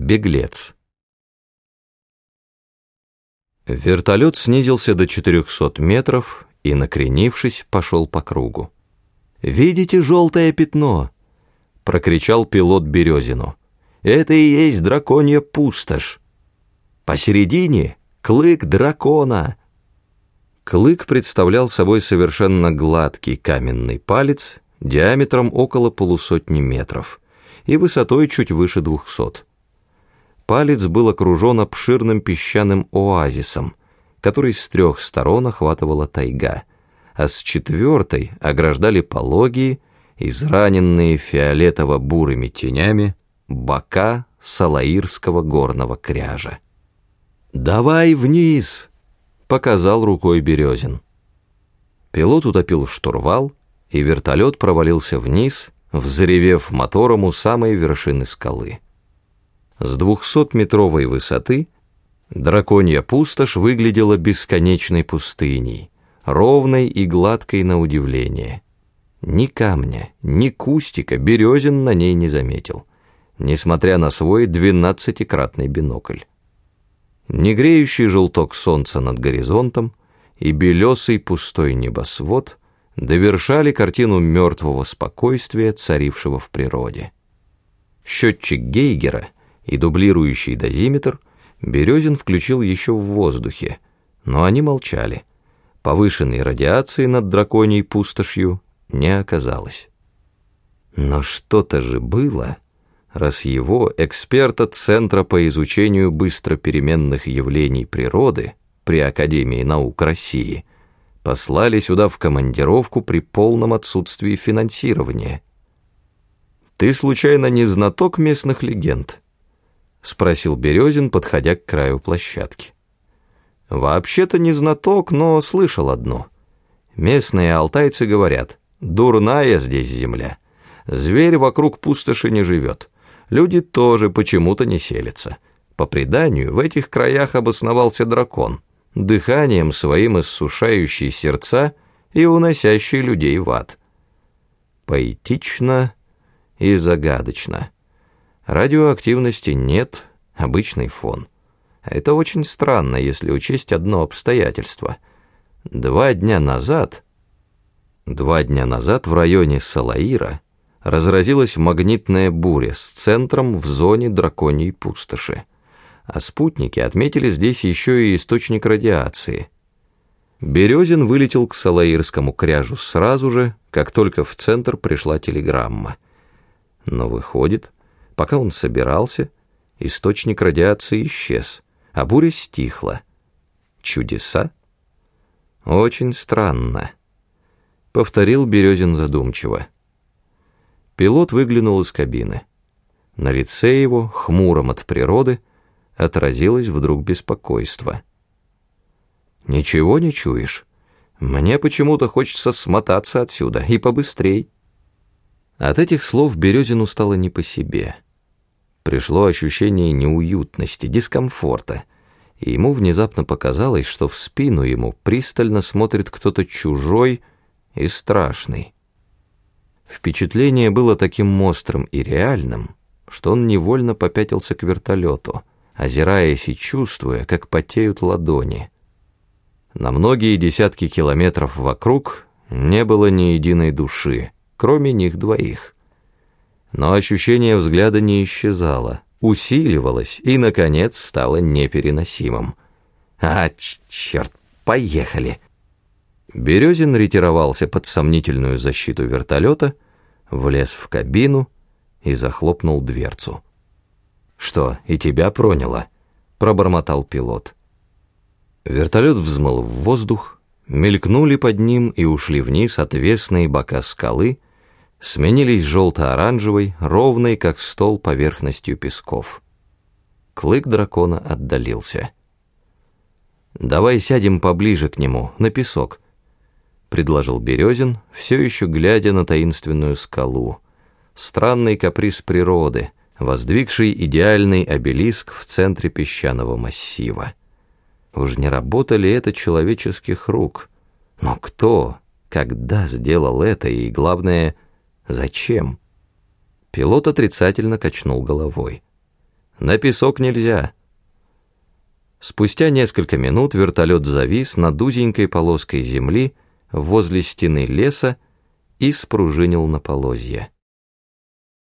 Беглец. Вертолет снизился до 400 метров и, накренившись, пошел по кругу. «Видите желтое пятно?» — прокричал пилот Березину. «Это и есть драконья пустошь. Посередине — клык дракона». Клык представлял собой совершенно гладкий каменный палец диаметром около полусотни метров и высотой чуть выше двухсот. Палец был окружен обширным песчаным оазисом, который с трех сторон охватывала тайга, а с четвертой ограждали пологие, израненные фиолетово-бурыми тенями, бока Салаирского горного кряжа. «Давай вниз!» — показал рукой Березин. Пилот утопил штурвал, и вертолет провалился вниз, взревев мотором у самой вершины скалы. С двухсотметровой высоты драконья пустошь выглядела бесконечной пустыней, ровной и гладкой на удивление. Ни камня, ни кустика Березин на ней не заметил, несмотря на свой двенадцатикратный бинокль. Негреющий желток солнца над горизонтом и белесый пустой небосвод довершали картину мертвого спокойствия, царившего в природе. Счетчик Гейгера — и дублирующий дозиметр Березин включил еще в воздухе, но они молчали. Повышенной радиации над драконьей пустошью не оказалось. Но что-то же было, раз его, эксперта Центра по изучению быстро переменных явлений природы при Академии наук России, послали сюда в командировку при полном отсутствии финансирования. Ты случайно не знаток местных легенд? — спросил Березин, подходя к краю площадки. «Вообще-то не знаток, но слышал одно. Местные алтайцы говорят, дурная здесь земля. Зверь вокруг пустоши не живет. Люди тоже почему-то не селятся. По преданию, в этих краях обосновался дракон, дыханием своим иссушающий сердца и уносящий людей в ад. Поэтично и загадочно». Радиоактивности нет, обычный фон. Это очень странно, если учесть одно обстоятельство. Два дня назад... Два дня назад в районе Салаира разразилась магнитная буря с центром в зоне драконьей пустоши. А спутники отметили здесь еще и источник радиации. Березин вылетел к Салаирскому кряжу сразу же, как только в центр пришла телеграмма. Но выходит Пока он собирался, источник радиации исчез, а буря стихла. Чудеса? Очень странно, повторил Березин задумчиво. Пилот выглянул из кабины. На лице его, хмуром от природы, отразилось вдруг беспокойство. «Ничего не чуешь? Мне почему-то хочется смотаться отсюда, и побыстрей». От этих слов Березину стало не по себе пришло ощущение неуютности, дискомфорта, и ему внезапно показалось, что в спину ему пристально смотрит кто-то чужой и страшный. Впечатление было таким острым и реальным, что он невольно попятился к вертолету, озираясь и чувствуя, как потеют ладони. На многие десятки километров вокруг не было ни единой души, кроме них двоих — но ощущение взгляда не исчезало, усиливалось и, наконец, стало непереносимым. «А, черт, поехали!» Березин ретировался под сомнительную защиту вертолета, влез в кабину и захлопнул дверцу. «Что, и тебя проняло?» — пробормотал пилот. Вертолет взмыл в воздух, мелькнули под ним и ушли вниз отвесные бока скалы — сменились желто-оранжевой, ровной, как стол, поверхностью песков. Клык дракона отдалился. «Давай сядем поближе к нему, на песок», — предложил Березин, все еще глядя на таинственную скалу. Странный каприз природы, воздвигший идеальный обелиск в центре песчаного массива. Уж не работали это человеческих рук. Но кто, когда сделал это, и, главное, — Зачем? Пилот отрицательно качнул головой. На песок нельзя. Спустя несколько минут вертолет завис над узенькой полоской земли возле стены леса и спружинил на полозья.